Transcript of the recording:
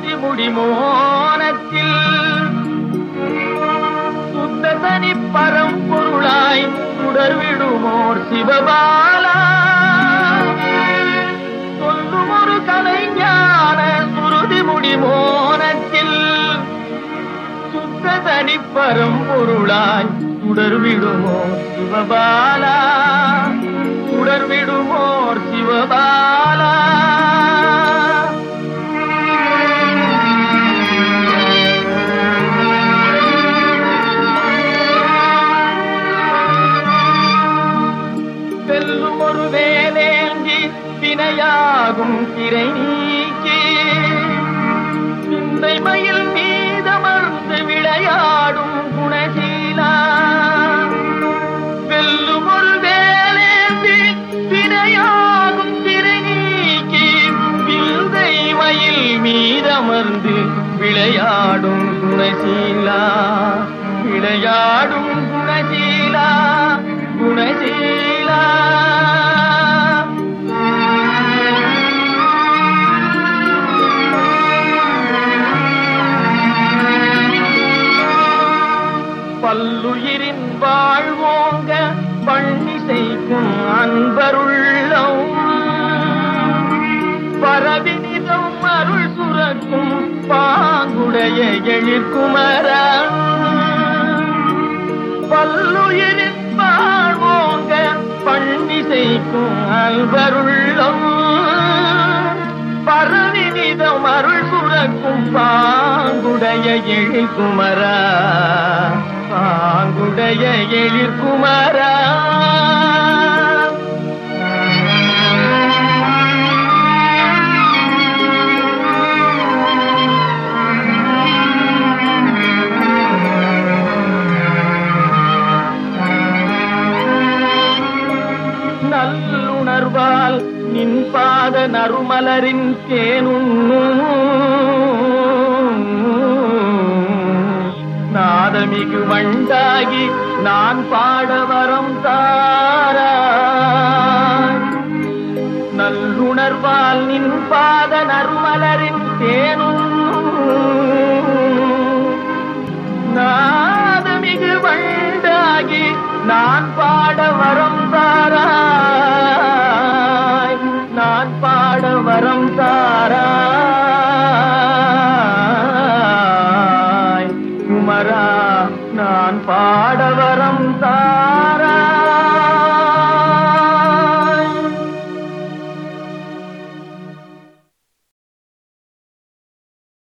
ஞான முடிமோனத்தில் சுத்த தனி பரம்பொருளாய் சுடர்விடுமோர் சிவபாலா. சொல்லும் ஒரு கலைஞான சுருதி முடிமோனத்தில் சுத்த தனி பரம்பொருளாய் சுடர்விடுமோர் சிவபாலா. சுடர்விடுமோர் சிவபாலா. ஒரு வேலேந்தி வினையாகும் திரை நீக்கி. சிந்தை மயில் மீதமர்ந்து விளையாடும் குணசீலா. வெல்லும் ஒரு வேலேந்தி வினையாகும் திரை நீக்கி. சிந்தை மயில் மீதமர்ந்து விளையாடும் குணசீலா. விளையா அன்பருள்ளம். பரவினிதம் அருள் சுரக்கும் பாங்குடைய எழிற்குமரா பல்லுயிரின் பாழ்வோங்க பண்ணிசைக்கும் அன்பருள்ளம். பரவினிதம் அருள் சுரக்கும் பாங்குடைய எழிற்குமரா பாங்குடைய எழிற்குமரா நல்லுணர்வால் நின் பாத நறுமலரின் தேனுண்ணும். நாதமிகு வண்டாகி நான் பாட வரம் தாராய் நல்லுணர்வால் நின் பாத நறுமலரின் தேனுண்ணும். நாதமிகு வண்டாகி நான் பாட வரம் நான் பாட வரம் தாராய். குமரா நான் பாட வரம் தார.